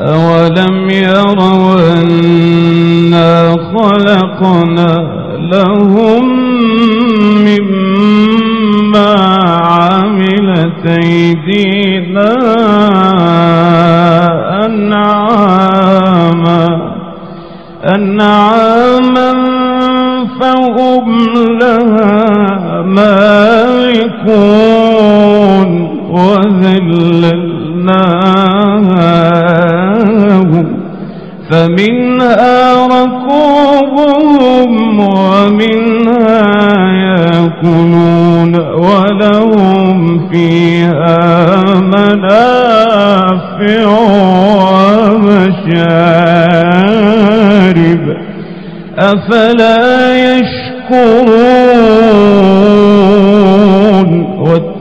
أولم يروا أنا خلقنا لهم مما عملت أيدينا أنعاما أنعاما ركوبهم ومنها يأكلون ولهم فيها منافع ومشارب. أفلا يشكرون؟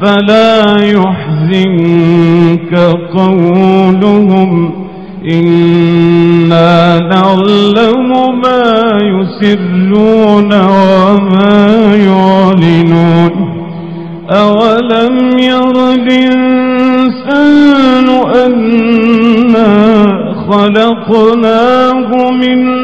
فلا يحزنك قولهم إنا نعلم ما يسرون وما يعلنون أولم ير الإنسان أنا خلقناه من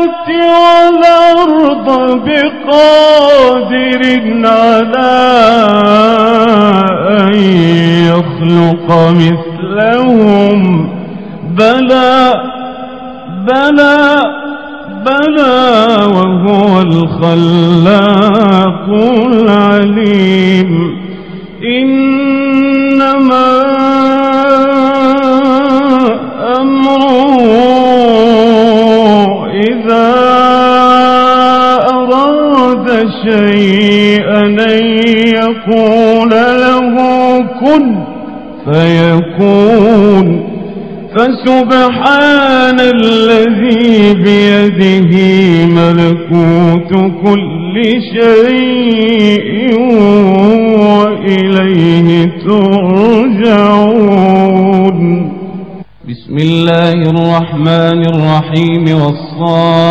والأرض بقادر على أن يخلق مثلهم. بلى بلى بلى وهو الخلاق العليم. شيئا أن يقول له كن فيكون. فسبحان الذي بيده ملكوت كل شيء وإليه ترجعون. بسم الله الرحمن الرحيم. والصافات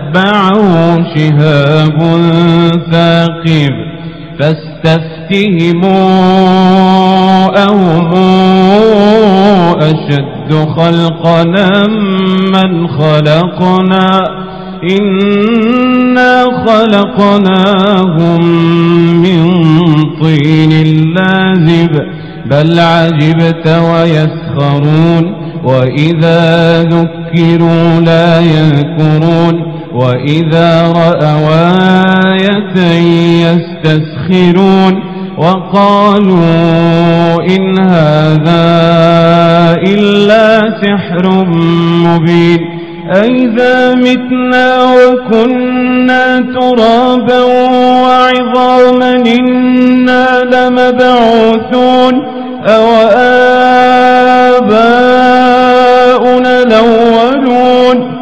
فأتبعه شهاب ثاقب فاستفتهموا أهم أشد خلقنا من خلقنا إنا خلقناهم من طين لازب بل عجبت ويسخرون وإذا ذكروا لا يذكرون وإذا رأوا آية يستسخرون وقالوا إن هذا إلا سحر مبين أئذا متنا وكنا ترابا وعظاما إنا لمبعوثون أو آباؤنا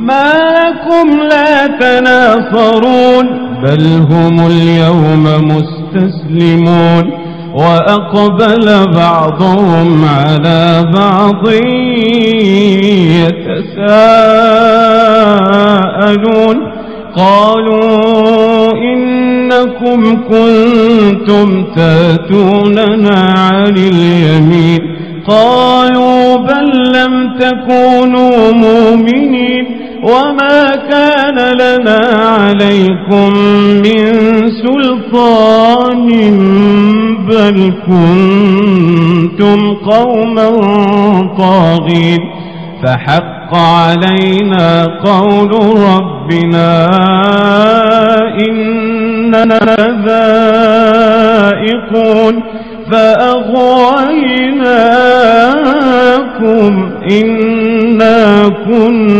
ما لكم لا تناصرون بل هم اليوم مستسلمون وأقبل بعضهم على بعض يتساءلون قالوا إنكم كنتم تاتوننا عن اليمين قالوا بل لم تكونوا مؤمنين وما كان لنا عليكم من سلطان بل كنتم قوما طاغين فحق علينا قول ربنا إننا ذائقون فأغويناكم إنا كنا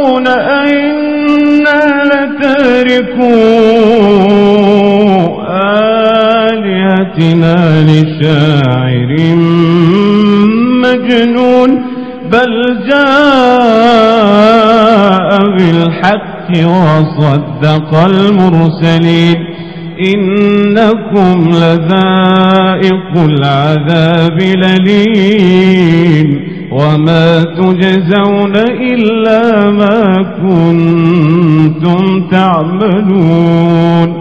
لتاركوا آلهتنا لشاعر مجنون بل جاء بالحق وصدق المرسلين إنكم لذائق العذاب للين وما تجزون إلا ما كنتم تعملون.